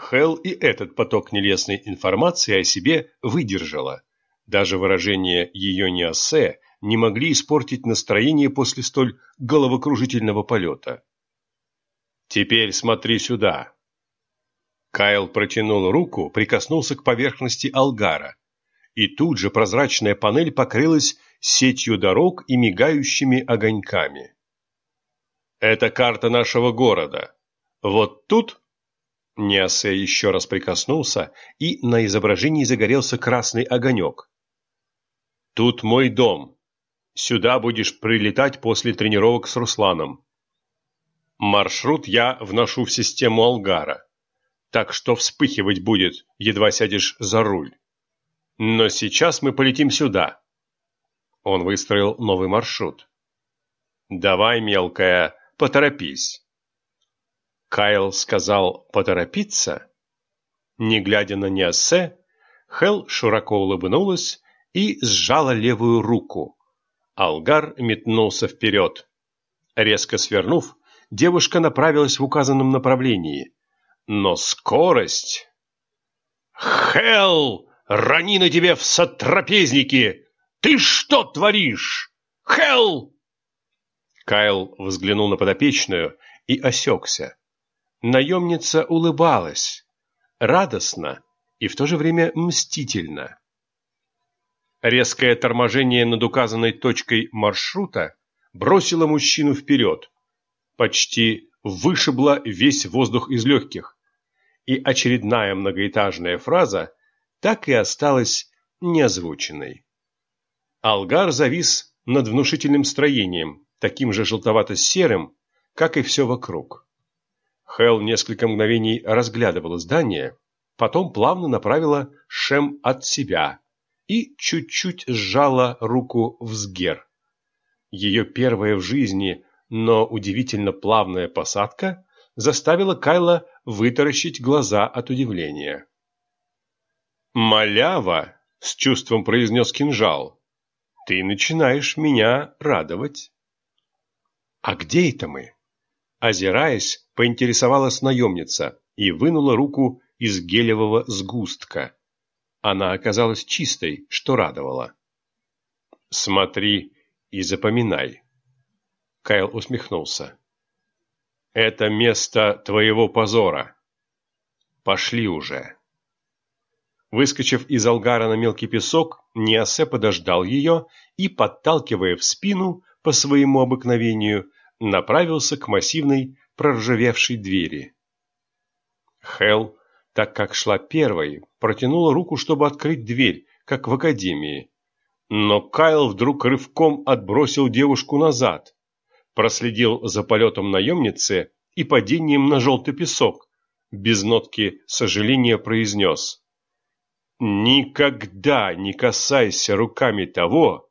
Хелл и этот поток нелестной информации о себе выдержала. Даже выражение ее неосе не могли испортить настроение после столь головокружительного полета. «Теперь смотри сюда!» Кайл протянул руку, прикоснулся к поверхности Алгара, и тут же прозрачная панель покрылась сетью дорог и мигающими огоньками. «Это карта нашего города. Вот тут...» Неосе еще раз прикоснулся, и на изображении загорелся красный огонек. «Тут мой дом. Сюда будешь прилетать после тренировок с Русланом. Маршрут я вношу в систему Алгара, так что вспыхивать будет, едва сядешь за руль. Но сейчас мы полетим сюда. Он выстроил новый маршрут. Давай, мелкая, поторопись. Кайл сказал поторопиться. Не глядя на Неосе, Хел широко улыбнулась и сжала левую руку. Алгар метнулся вперед. Резко свернув, девушка направилась в указанном направлении. Но скорость... «Хелл! Рони на тебе в сотрапезники! Ты что творишь? Хелл!» Кайл взглянул на подопечную и осекся. Наемница улыбалась, радостно и в то же время мстительно. Резкое торможение над указанной точкой маршрута бросило мужчину вперед, почти вышибло весь воздух из легких, и очередная многоэтажная фраза так и осталась неозвученной. Алгар завис над внушительным строением, таким же желтовато-серым, как и все вокруг. Хел несколько мгновений разглядывала здание, потом плавно направила Шем от себя и чуть-чуть сжала руку в сгер. Ее первая в жизни, но удивительно плавная посадка заставила Кайла вытаращить глаза от удивления. «Малява!» — с чувством произнес кинжал. «Ты начинаешь меня радовать». «А где это мы?» Озираясь, поинтересовалась наемница и вынула руку из гелевого сгустка. Она оказалась чистой, что радовало. «Смотри и запоминай». Кайл усмехнулся. «Это место твоего позора. Пошли уже». Выскочив из алгара на мелкий песок, Ниасе подождал ее и, подталкивая в спину по своему обыкновению, направился к массивной проржавевшей двери. Хел так как шла первой, протянула руку, чтобы открыть дверь, как в академии. Но Кайл вдруг рывком отбросил девушку назад, проследил за полетом наемницы и падением на желтый песок, без нотки сожаления произнес. «Никогда не касайся руками того,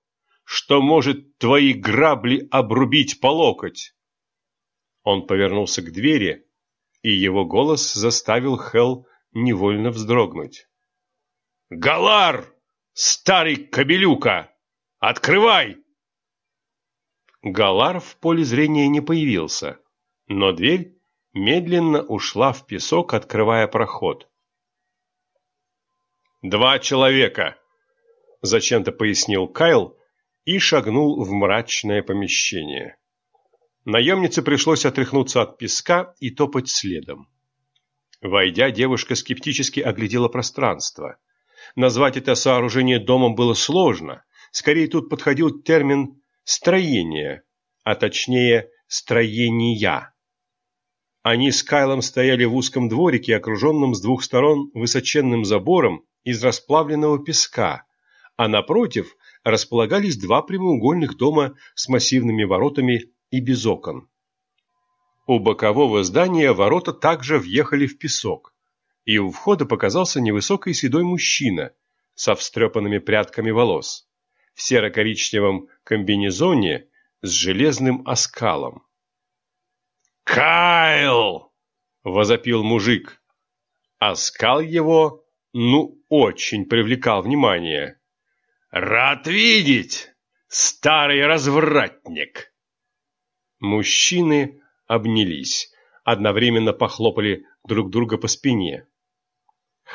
что может твои грабли обрубить по локоть!» Он повернулся к двери, и его голос заставил Хел невольно вздрогнуть. «Галар! Старый кобелюка! Открывай!» Галар в поле зрения не появился, но дверь медленно ушла в песок, открывая проход. «Два человека!» – зачем-то пояснил Кайл и шагнул в мрачное помещение. Наемнице пришлось отряхнуться от песка и топать следом. Войдя, девушка скептически оглядела пространство. Назвать это сооружение домом было сложно. Скорее тут подходил термин «строение», а точнее «строения». Они с Кайлом стояли в узком дворике, окруженном с двух сторон высоченным забором из расплавленного песка, а напротив располагались два прямоугольных дома с массивными воротами и без окон. У бокового здания ворота также въехали в песок, и у входа показался невысокий седой мужчина со встрепанными прядками волос, в серо-коричневом комбинезоне с железным оскалом. «Кайл!» — возопил мужик. Оскал его, ну, очень привлекал внимание. «Рад видеть, старый развратник!» Мужчины обнялись, одновременно похлопали друг друга по спине,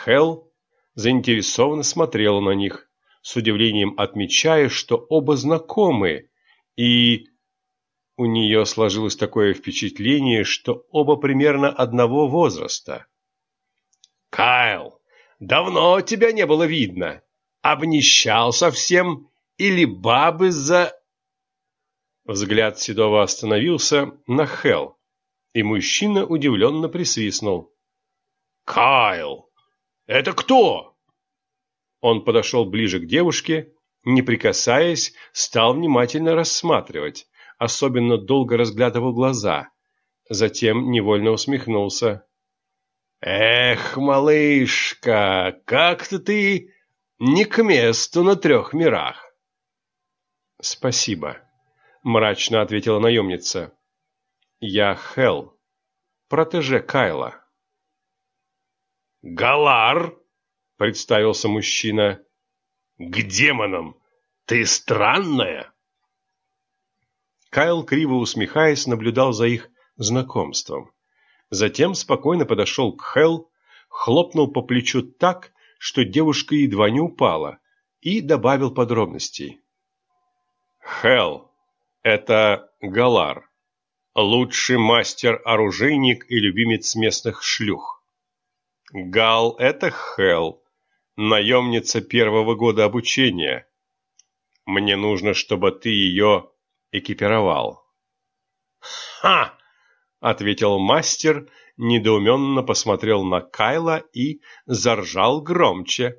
Хел заинтересованно смотрела на них, с удивлением отмечая, что оба знакомы, и у нее сложилось такое впечатление, что оба примерно одного возраста. «Кайл, давно тебя не было видно. Обнищал совсем или бабы за...» Взгляд Седова остановился на Хел, и мужчина удивленно присвистнул. «Кайл! Это кто?» Он подошел ближе к девушке, не прикасаясь, стал внимательно рассматривать, особенно долго разглядывал глаза, затем невольно усмехнулся. «Эх, малышка, как-то ты не к месту на трех мирах!» «Спасибо», — мрачно ответила наемница. «Я Хел, протеже Кайла». «Галар!» — представился мужчина. «К демонам! Ты странная!» Кайл, криво усмехаясь, наблюдал за их знакомством. Затем спокойно подошел к Хел, хлопнул по плечу так, что девушка едва не упала, и добавил подробностей. Хел, это Галар, лучший мастер-оружейник и любимец местных шлюх. Гал – это Хел, наемница первого года обучения. Мне нужно, чтобы ты ее экипировал. «Ха!» – ответил мастер, недоуменно посмотрел на Кайла и заржал громче.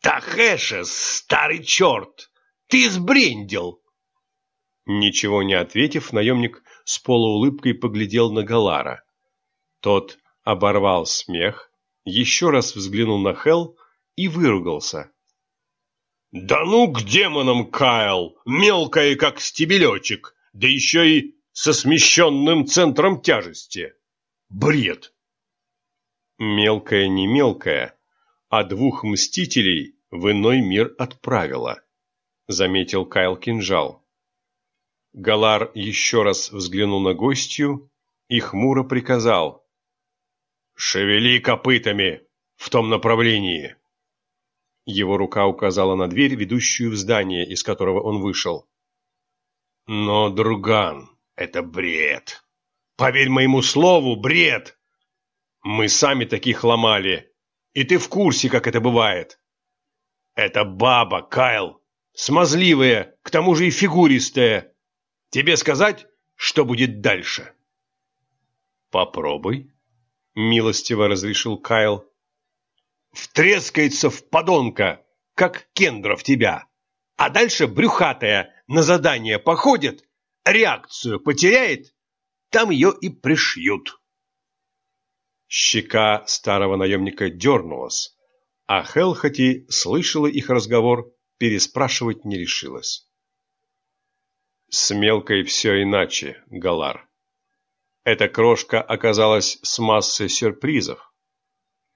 «Тахеша, старый черт! Ты сбрендил!» Ничего не ответив, наемник с полуулыбкой поглядел на Галара. Тот оборвал смех, еще раз взглянул на Хел и выругался. «Да ну к демонам, Кайл! Мелкая, как стебелечек, да еще и со смещенным центром тяжести! Бред!» Мелкая не мелкая, а двух мстителей в иной мир отправила, заметил Кайл Кинжал. Галар еще раз взглянул на гостью и хмуро приказал. «Шевели копытами в том направлении!» Его рука указала на дверь, ведущую в здание, из которого он вышел. «Но, друган, это бред! Поверь моему слову, бред! Мы сами таких ломали, и ты в курсе, как это бывает. Это баба, Кайл, смазливая, к тому же и фигуристая. Тебе сказать, что будет дальше?» «Попробуй», — милостиво разрешил Кайл втрескается в подонка, как Кендра в тебя, а дальше брюхатая на задание походит, реакцию потеряет, там ее и пришьют. Щека старого наемника дернулась, а Хелхати слышала их разговор, переспрашивать не решилась. С мелкой все иначе, Галар. Эта крошка оказалась с массой сюрпризов.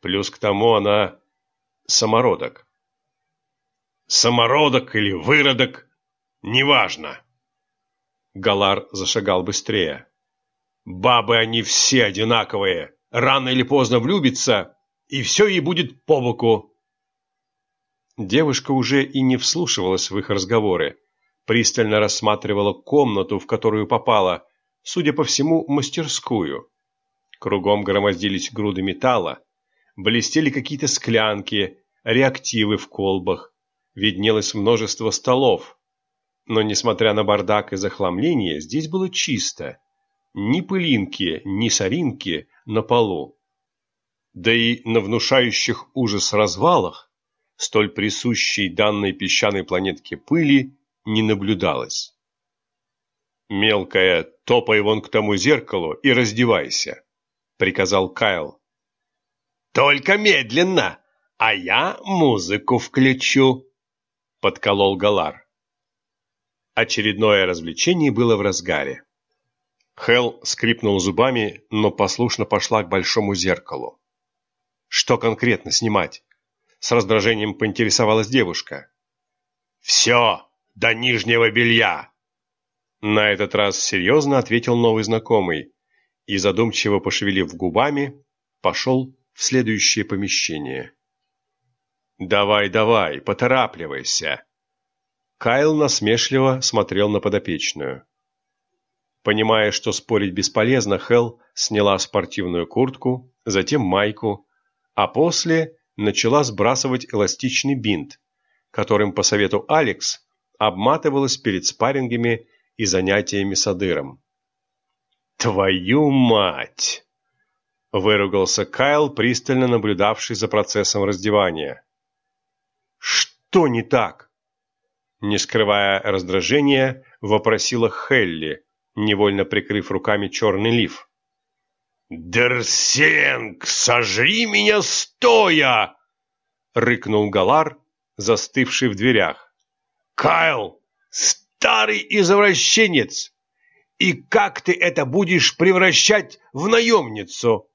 Плюс к тому она самородок. Самородок или выродок, неважно. Галар зашагал быстрее. Бабы они все одинаковые. Рано или поздно влюбится, и все ей будет по боку. Девушка уже и не вслушивалась в их разговоры, пристально рассматривала комнату, в которую попала, судя по всему, мастерскую. Кругом громоздились груды металла, блестели какие-то склянки, реактивы в колбах, виднелось множество столов. Но, несмотря на бардак и захламление, здесь было чисто. Ни пылинки, ни соринки на полу. Да и на внушающих ужас развалах, столь присущей данной песчаной планетке пыли, не наблюдалось. «Мелкая, топай вон к тому зеркалу и раздевайся», — приказал Кайл, только медленно, а я музыку включу, подколол Галар. Очередное развлечение было в разгаре. Хел скрипнул зубами, но послушно пошла к большому зеркалу. Что конкретно снимать? С раздражением поинтересовалась девушка. «Все, до нижнего белья!» На этот раз серьезно ответил новый знакомый и, задумчиво пошевелив губами, пошел в следующее помещение. «Давай, давай, поторапливайся!» Кайл насмешливо смотрел на подопечную. Понимая, что спорить бесполезно, Хелл сняла спортивную куртку, затем майку, а после начала сбрасывать эластичный бинт, которым, по совету Алекс, обматывалась перед спаррингами и занятиями с Адыром. «Твою мать!» – выругался Кайл, пристально наблюдавший за процессом раздевания. «Что не так?» Не скрывая раздражения, вопросила Хелли, невольно прикрыв руками черный лиф. «Дерсенг, сожри меня стоя!» — рыкнул Галар, застывший в дверях. «Кайл, старый извращенец! И как ты это будешь превращать в наемницу?»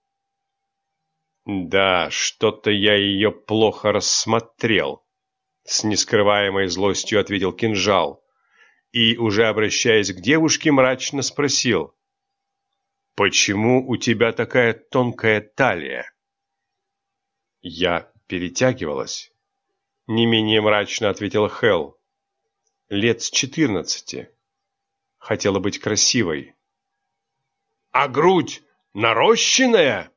«Да, что-то я ее плохо рассмотрел», — с нескрываемой злостью ответил кинжал и, уже обращаясь к девушке, мрачно спросил. «Почему у тебя такая тонкая талия?» Я перетягивалась. Не менее мрачно ответила Хел. Лет с четырнадцати. Хотела быть красивой. «А грудь нарощенная?»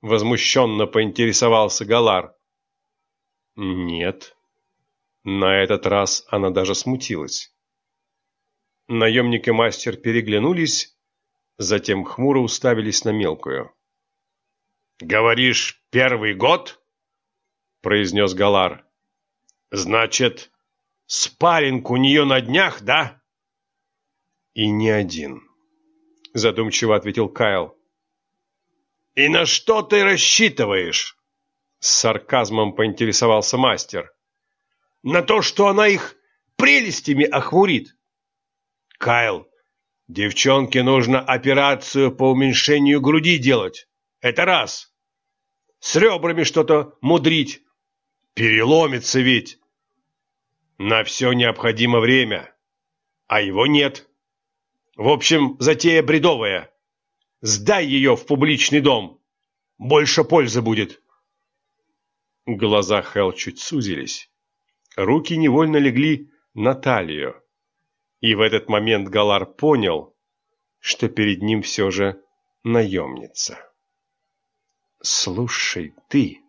Возмущенно поинтересовался Галар. «Нет». На этот раз она даже смутилась. Наемник и мастер переглянулись, затем хмуро уставились на мелкую. «Говоришь, первый год?» — произнес Галар. «Значит, спарринг у нее на днях, да?» «И не один», — задумчиво ответил Кайл. «И на что ты рассчитываешь?» С сарказмом поинтересовался мастер. «На то, что она их прелестями охмурит?» Кайл, девчонке нужно операцию по уменьшению груди делать. Это раз. С ребрами что-то мудрить. Переломится ведь. На все необходимо время. А его нет. В общем, затея бредовая. Сдай ее в публичный дом. Больше пользы будет. Глаза Хел чуть сузились. Руки невольно легли на талию. И в этот момент Галар понял, что перед ним все же наемница. «Слушай, ты,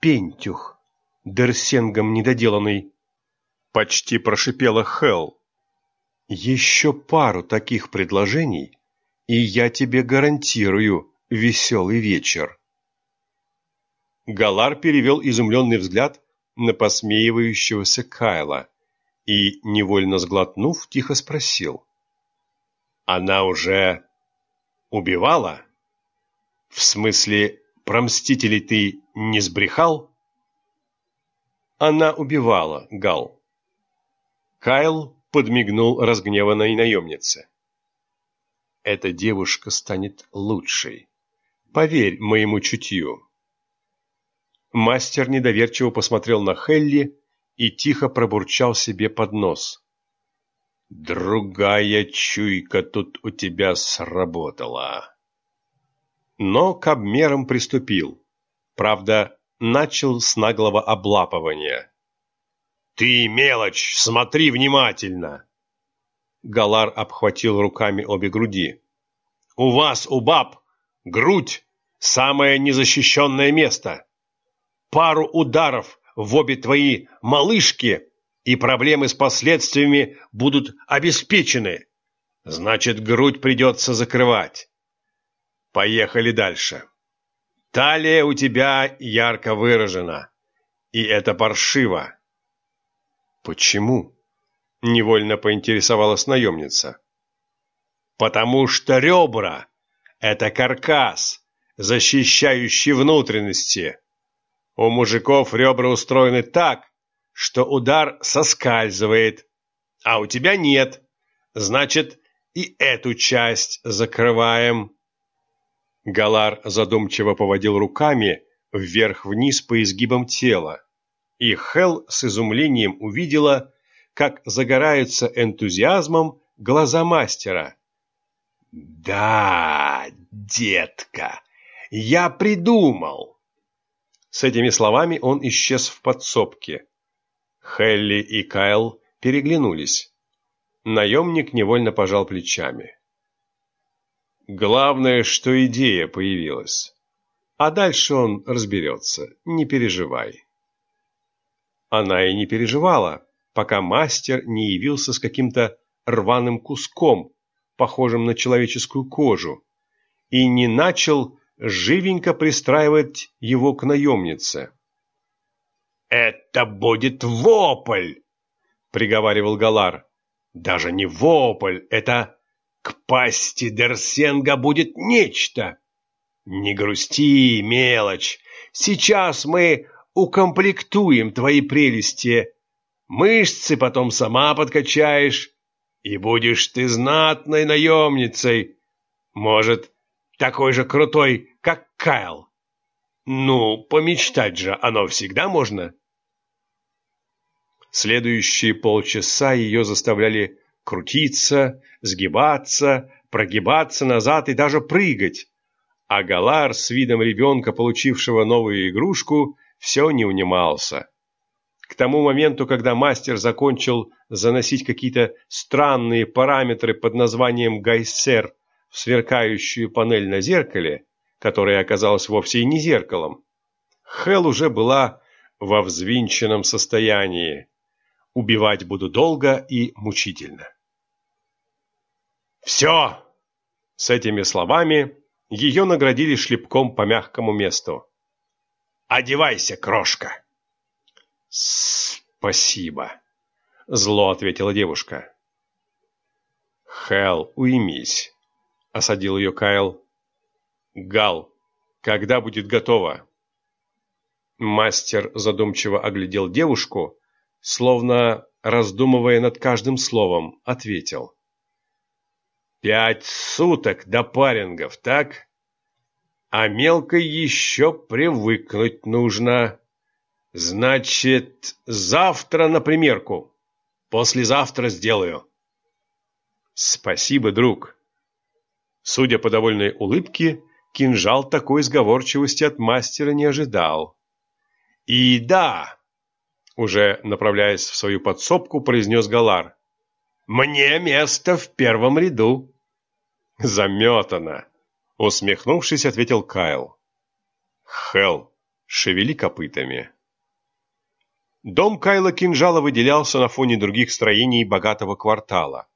пентюх, дерсенгом недоделанный!» Почти прошипела Хел. «Еще пару таких предложений, и я тебе гарантирую веселый вечер!» Галар перевел изумленный взгляд на посмеивающегося Кайла и, невольно сглотнув, тихо спросил. «Она уже убивала? В смысле, про мстителей ты не сбрехал?» «Она убивала, Гал». Кайл подмигнул разгневанной наемнице. «Эта девушка станет лучшей. Поверь моему чутью». Мастер недоверчиво посмотрел на Хелли, и тихо пробурчал себе под нос. «Другая чуйка тут у тебя сработала». Но к обмерам приступил. Правда, начал с наглого облапывания. «Ты, мелочь, смотри внимательно!» Галар обхватил руками обе груди. «У вас, у баб, грудь – самое незащищенное место. Пару ударов, в обе твои малышки, и проблемы с последствиями будут обеспечены. Значит, грудь придется закрывать. Поехали дальше. Талия у тебя ярко выражена, и это паршиво. Почему? Невольно поинтересовалась наемница. Потому что ребра – это каркас, защищающий внутренности. У мужиков ребра устроены так, что удар соскальзывает, а у тебя нет. Значит, и эту часть закрываем. Галар задумчиво поводил руками вверх-вниз по изгибам тела, и Хел с изумлением увидела, как загораются энтузиазмом глаза мастера. «Да, детка, я придумал!» С этими словами он исчез в подсобке. Хелли и Кайл переглянулись. Наемник невольно пожал плечами. Главное, что идея появилась. А дальше он разберется, не переживай. Она и не переживала, пока мастер не явился с каким-то рваным куском, похожим на человеческую кожу, и не начал живенько пристраивать его к наемнице. «Это будет вопль!» — приговаривал Галар. «Даже не вопль, это к пасти Дерсенга будет нечто!» «Не грусти, мелочь! Сейчас мы укомплектуем твои прелести, мышцы потом сама подкачаешь, и будешь ты знатной наемницей. Может, такой же крутой, как Кайл. Ну, помечтать же оно всегда можно. Следующие полчаса ее заставляли крутиться, сгибаться, прогибаться назад и даже прыгать. А Галар с видом ребенка, получившего новую игрушку, все не унимался. К тому моменту, когда мастер закончил заносить какие-то странные параметры под названием «Гайсер» в сверкающую панель на зеркале, которая оказалась вовсе и не зеркалом, Хел уже была во взвинченном состоянии. Убивать буду долго и мучительно. «Все!» С этими словами ее наградили шлепком по мягкому месту. «Одевайся, крошка!» «Спасибо!» Зло ответила девушка. Хэл, уймись, осадил ее Кайл. Гал, когда будет готово? Мастер задумчиво оглядел девушку, словно раздумывая над каждым словом, ответил. «Пять суток до парингов, так? А мелкой еще привыкнуть нужно. Значит, завтра на примерку». Послезавтра сделаю. Спасибо, друг. Судя по довольной улыбке, кинжал такой сговорчивости от мастера не ожидал. И да, уже направляясь в свою подсобку, произнес Галар. Мне место в первом ряду. Заметано. Усмехнувшись, ответил Кайл. Хел, шевели копытами. Дом Кайла Кинжала выделялся на фоне других строений богатого квартала.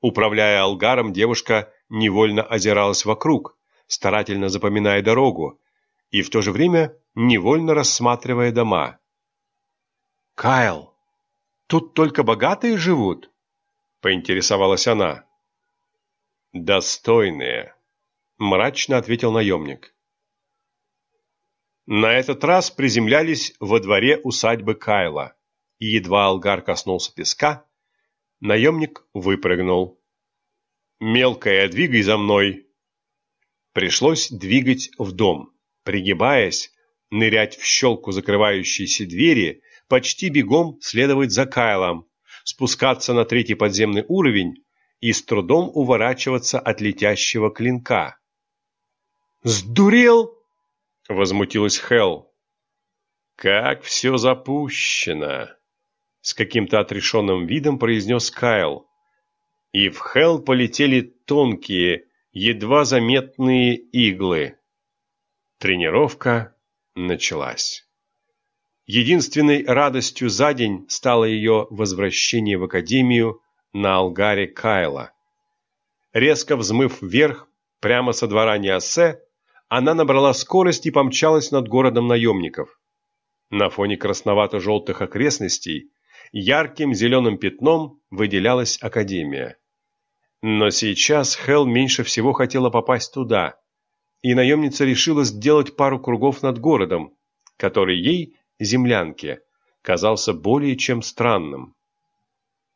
Управляя алгаром, девушка невольно озиралась вокруг, старательно запоминая дорогу, и в то же время невольно рассматривая дома. «Кайл, тут только богатые живут?» — поинтересовалась она. «Достойные», — мрачно ответил наемник. На этот раз приземлялись во дворе усадьбы Кайла, и едва Алгар коснулся песка, наемник выпрыгнул. «Мелкая, двигай за мной!» Пришлось двигать в дом, пригибаясь, нырять в щелку закрывающейся двери, почти бегом следовать за Кайлом, спускаться на третий подземный уровень и с трудом уворачиваться от летящего клинка. «Сдурел!» — возмутилась Хел. «Как все запущено!» — с каким-то отрешенным видом произнес Кайл. И в Хел полетели тонкие, едва заметные иглы. Тренировка началась. Единственной радостью за день стало ее возвращение в академию на Алгаре Кайла. Резко взмыв вверх, прямо со двора Ниасе, она набрала скорость и помчалась над городом наемников. На фоне красновато-желтых окрестностей ярким зеленым пятном выделялась Академия. Но сейчас Хел меньше всего хотела попасть туда, и наемница решила сделать пару кругов над городом, который ей, землянке, казался более чем странным.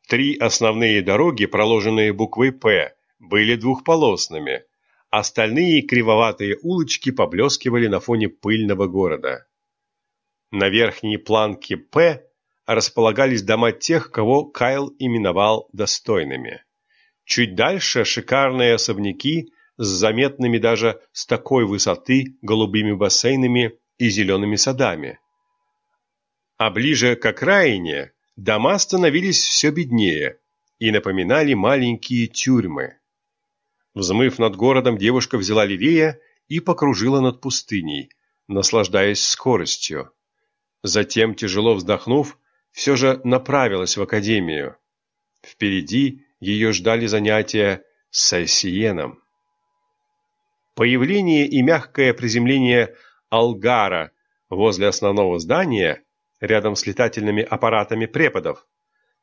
Три основные дороги, проложенные буквой «П», были двухполосными – Остальные кривоватые улочки поблескивали на фоне пыльного города. На верхней планке «П» располагались дома тех, кого Кайл именовал достойными. Чуть дальше шикарные особняки с заметными даже с такой высоты голубыми бассейнами и зелеными садами. А ближе к окраине дома становились все беднее и напоминали маленькие тюрьмы. Взмыв над городом, девушка взяла левее и покружила над пустыней, наслаждаясь скоростью. Затем, тяжело вздохнув, все же направилась в академию. Впереди ее ждали занятия с Айсиеном. Появление и мягкое приземление Алгара возле основного здания, рядом с летательными аппаратами преподов,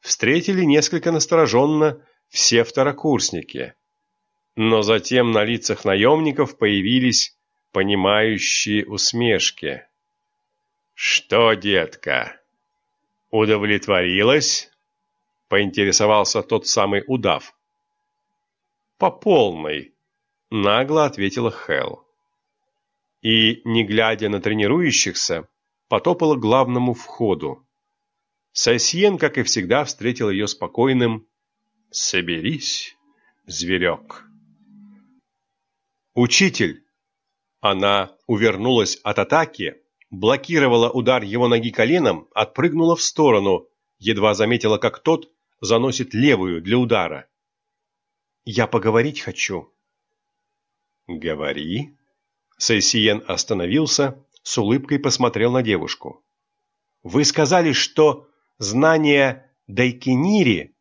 встретили несколько настороженно все второкурсники. Но затем на лицах наемников появились понимающие усмешки. «Что, детка, удовлетворилась?» — поинтересовался тот самый удав. «По полной», — нагло ответила Хелл. И, не глядя на тренирующихся, потопала к главному входу. Сосьен, как и всегда, встретил ее спокойным «Соберись, зверек». «Учитель!» Она увернулась от атаки, блокировала удар его ноги коленом, отпрыгнула в сторону, едва заметила, как тот заносит левую для удара. «Я поговорить хочу». «Говори». Сейсиен остановился, с улыбкой посмотрел на девушку. «Вы сказали, что знание Дайкинири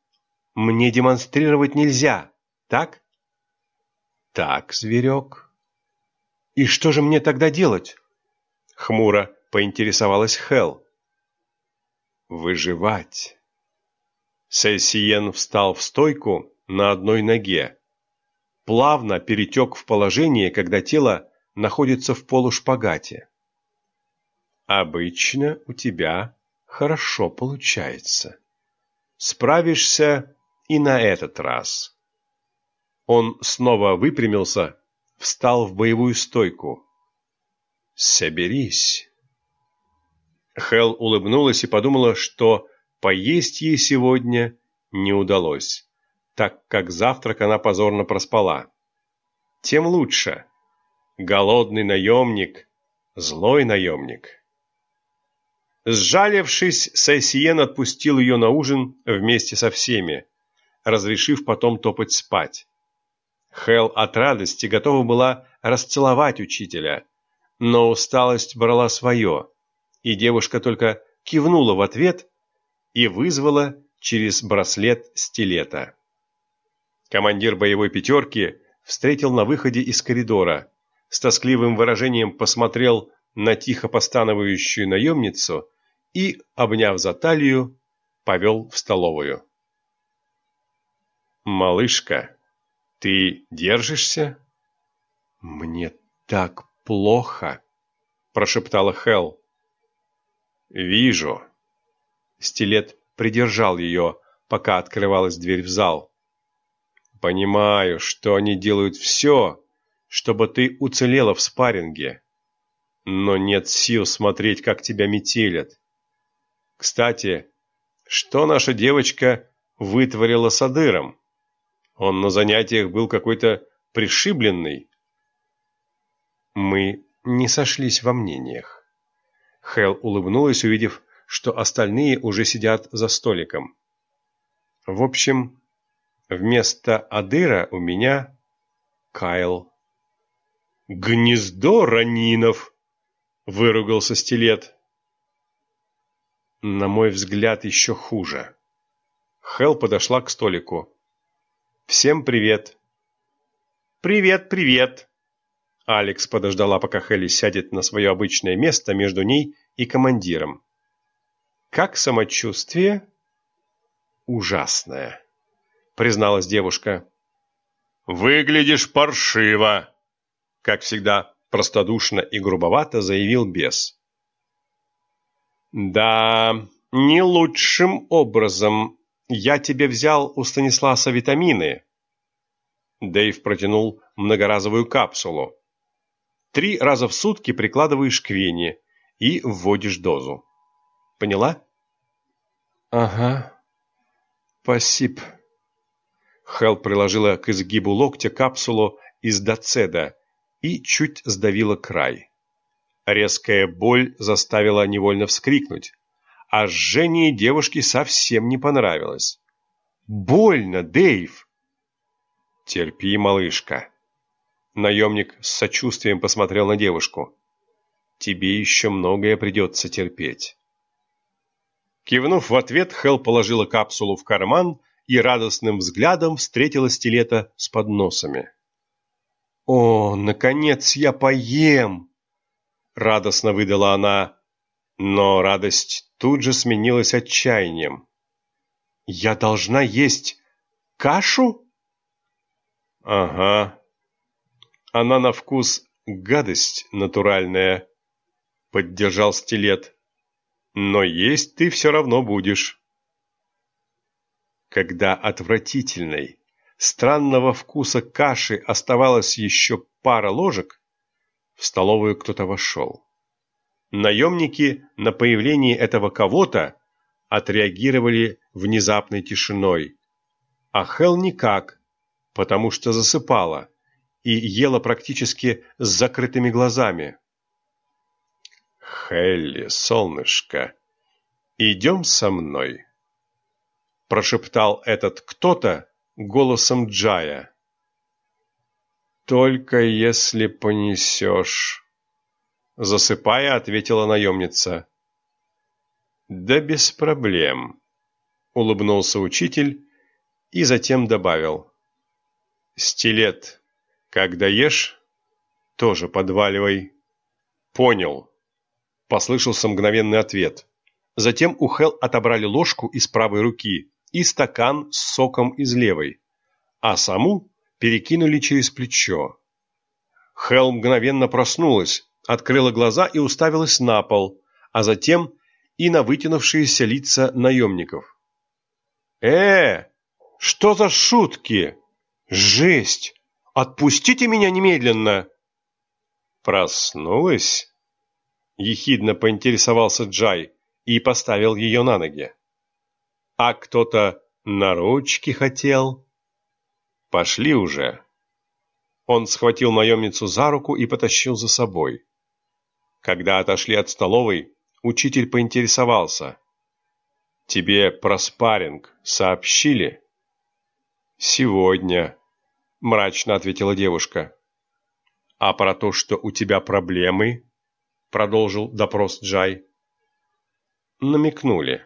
мне демонстрировать нельзя, так?» «Так, зверек». «И что же мне тогда делать?» Хмуро поинтересовалась Хел. «Выживать». Сесиен встал в стойку на одной ноге. Плавно перетек в положение, когда тело находится в полушпагате. «Обычно у тебя хорошо получается. Справишься и на этот раз». Он снова выпрямился, встал в боевую стойку. «Соберись». Хел улыбнулась и подумала, что поесть ей сегодня не удалось, так как завтрак она позорно проспала. Тем лучше. Голодный наемник, злой наемник. Сжалившись, Сайсиен отпустил ее на ужин вместе со всеми, разрешив потом топать спать. Хел от радости готова была расцеловать учителя, но усталость брала свое, и девушка только кивнула в ответ и вызвала через браслет стилета. Командир боевой пятерки встретил на выходе из коридора, с тоскливым выражением посмотрел на тихо постановающую наемницу и, обняв за талию, повел в столовую. «Малышка, ты держишься?» «Мне так плохо», — прошептала Хел. «Вижу». Стилет придержал ее, пока открывалась дверь в зал. «Понимаю, что они делают все, чтобы ты уцелела в спарринге, но нет сил смотреть, как тебя метелят. Кстати, что наша девочка вытворила с Адыром? Он на занятиях был какой-то пришибленный. Мы не сошлись во мнениях. Хел улыбнулась, увидев, что остальные уже сидят за столиком. В общем, вместо Адыра у меня Кайл. «Гнездо ранинов!» — выругался стилет на мой взгляд, еще хуже. Хел подошла к столику. «Всем привет!» «Привет, привет!» Алекс подождала, пока Хелли сядет на свое обычное место между ней и командиром. «Как самочувствие?» «Ужасное», — призналась девушка. «Выглядишь паршиво», — как всегда простодушно и грубовато заявил бес. «Да, не лучшим образом. Я тебе взял у Станисласа витамины». Дэйв протянул многоразовую капсулу. Три раза в сутки прикладываешь к вене и вводишь дозу. Поняла? Ага. Спасибо. Хел приложила к изгибу локтя капсулу из доцеда и чуть сдавила край. Резкая боль заставила невольно вскрикнуть, а жжение девушки совсем не понравилось. «Больно, Дэйв!» «Терпи, малышка!» Наемник с сочувствием посмотрел на девушку. «Тебе еще многое придется терпеть». Кивнув в ответ, Хел положила капсулу в карман и радостным взглядом встретила стилета с подносами. «О, наконец я поем!» Радостно выдала она, но радость тут же сменилась отчаянием. «Я должна есть кашу?» «Ага. Она на вкус гадость натуральная», — поддержал стилет. «Но есть ты все равно будешь». Когда отвратительной, странного вкуса каши оставалось еще пара ложек, в столовую кто-то вошел. Наемники на появление этого кого-то отреагировали внезапной тишиной, а Хел никак, потому что засыпала и ела практически с закрытыми глазами. «Хелли, солнышко, идем со мной», – прошептал этот кто-то голосом Джая. «Только если понесешь», — засыпая, ответила наемница. «Да без проблем», — улыбнулся учитель и затем добавил. «Стилет, когда ешь, тоже подваливай». «Понял», — послышался мгновенный ответ. Затем у Хел отобрали ложку из правой руки и стакан с соком из левой, а саму перекинули через плечо. Хел мгновенно проснулась, открыла глаза и уставилась на пол, а затем и на вытянувшиеся лица наемников. «Э, что за шутки? Жесть! Отпустите меня немедленно!» «Проснулась?» — ехидно поинтересовался Джай и поставил ее на ноги. «А кто-то на ручки хотел?» «Пошли уже!» Он схватил наемницу за руку и потащил за собой. Когда отошли от столовой, учитель поинтересовался. «Тебе про спарринг сообщили?» «Сегодня», — мрачно ответила девушка. «А про то, что у тебя проблемы?» — продолжил допрос Джай. Намекнули.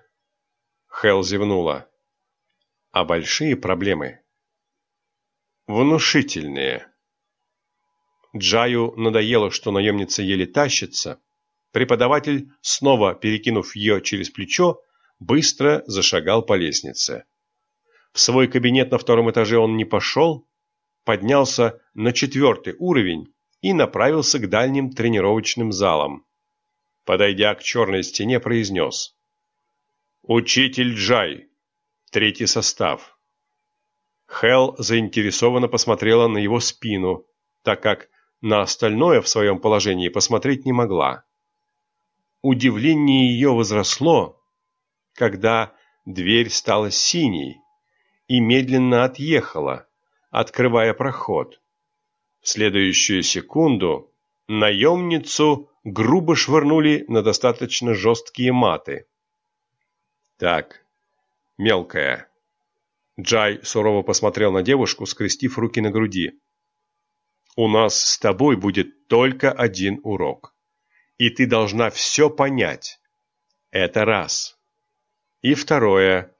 Хел зевнула. «А большие проблемы?» внушительные. Джаю надоело, что наемница еле тащится. Преподаватель, снова перекинув ее через плечо, быстро зашагал по лестнице. В свой кабинет на втором этаже он не пошел, поднялся на четвертый уровень и направился к дальним тренировочным залам. Подойдя к черной стене, произнес. «Учитель Джай, третий состав». Хел заинтересованно посмотрела на его спину, так как на остальное в своем положении посмотреть не могла. Удивление ее возросло, когда дверь стала синей и медленно отъехала, открывая проход. Следующую секунду наемницу грубо швырнули на достаточно жесткие маты. «Так, мелкая, Джай сурово посмотрел на девушку, скрестив руки на груди. «У нас с тобой будет только один урок. И ты должна все понять. Это раз. И второе.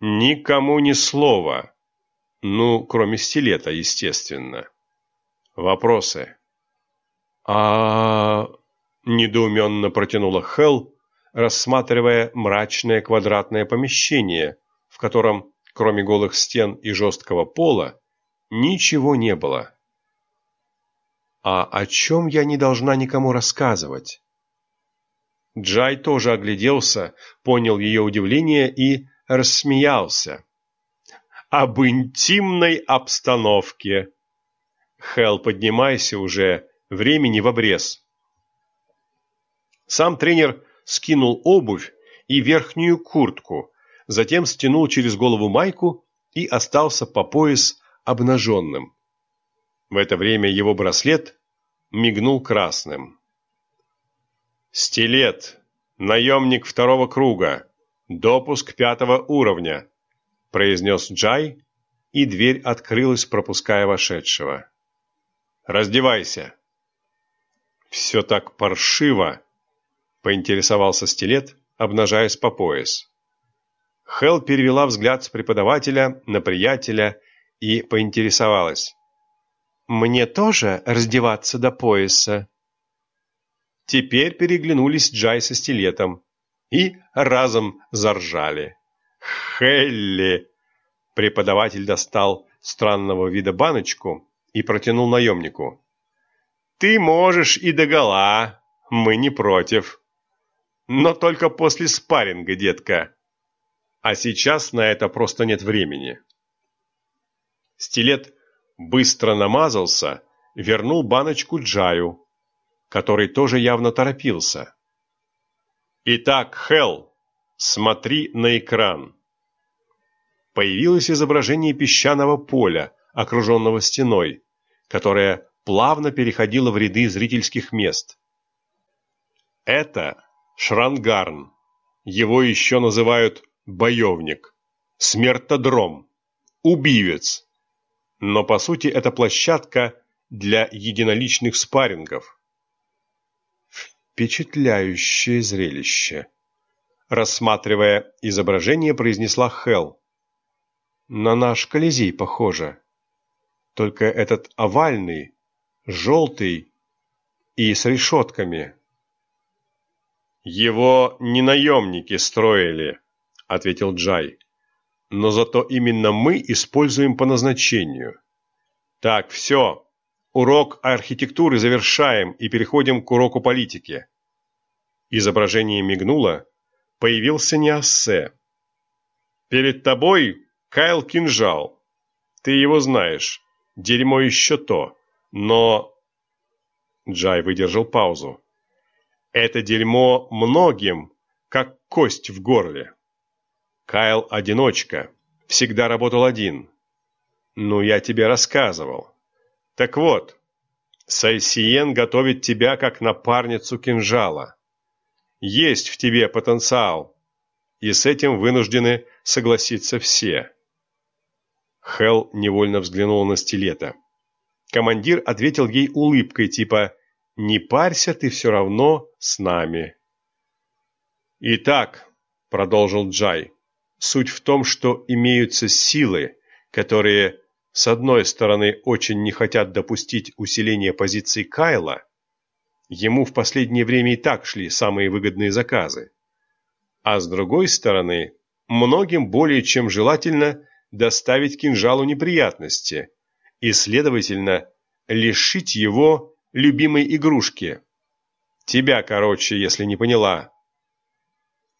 Никому ни слова. Ну, кроме стилета, естественно. Вопросы?» а недоуменно протянула Хелл, рассматривая мрачное квадратное помещение, в котором кроме голых стен и жесткого пола, ничего не было. А о чем я не должна никому рассказывать? Джай тоже огляделся, понял ее удивление и рассмеялся. «Об интимной обстановке!» «Хелл, поднимайся уже, времени в обрез!» Сам тренер скинул обувь и верхнюю куртку, затем стянул через голову майку и остался по пояс обнаженным. В это время его браслет мигнул красным. «Стилет! Наемник второго круга! Допуск пятого уровня!» произнес Джай, и дверь открылась, пропуская вошедшего. «Раздевайся!» «Все так паршиво!» — поинтересовался стилет, обнажаясь по пояс. Хел перевела взгляд с преподавателя на приятеля и поинтересовалась. «Мне тоже раздеваться до пояса?» Теперь переглянулись Джай со стилетом и разом заржали. «Хелли!» Преподаватель достал странного вида баночку и протянул наемнику. «Ты можешь и догола, мы не против. Но только после спарринга, детка. А сейчас на это просто нет времени». Стилет быстро намазался, вернул баночку Джаю, который тоже явно торопился. «Итак, Хелл, смотри на экран». Появилось изображение песчаного поля, окруженного стеной, которое плавно переходило в ряды зрительских мест. Это Шрангарн. Его еще называют боевник, смертодром, убивец. Но по сути это площадка для единоличных спаррингов. Впечатляющее зрелище. Рассматривая изображение, произнесла Хел. На наш Колизей похоже. Только этот овальный, желтый и с решетками. «Его не наемники строили», — ответил Джай. «Но зато именно мы используем по назначению. Так, все, Урок архитектуры завершаем и переходим к уроку политики. Изображение мигнуло, появился Неоссе. Перед тобой Кайл Кинжал. Ты его знаешь. Дерьмо еще то. Но... Джай выдержал паузу. Это дерьмо многим, как кость в горле. Кайл одиночка, всегда работал один. Ну, я тебе рассказывал. Так вот, Сайсиен готовит тебя как напарницу кинжала. Есть в тебе потенциал, и с этим вынуждены согласиться все. Хел невольно взглянул на стилета. Командир ответил ей улыбкой, типа «Не парься, ты все равно с нами». «Итак», — продолжил Джай, — «суть в том, что имеются силы, которые с одной стороны, очень не хотят допустить усиления позиций Кайла, ему в последнее время и так шли самые выгодные заказы, а с другой стороны, многим более чем желательно доставить кинжалу неприятности и, следовательно, лишить его любимой игрушки. Тебя, короче, если не поняла.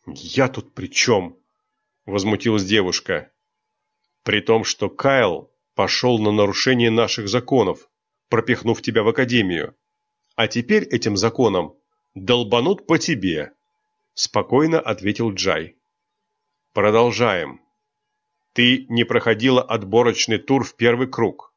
«Я тут при чем?» – возмутилась девушка. При том, что Кайл пошел на нарушение наших законов, пропихнув тебя в академию. А теперь этим законом долбанут по тебе, спокойно ответил Джай. Продолжаем. Ты не проходила отборочный тур в первый круг.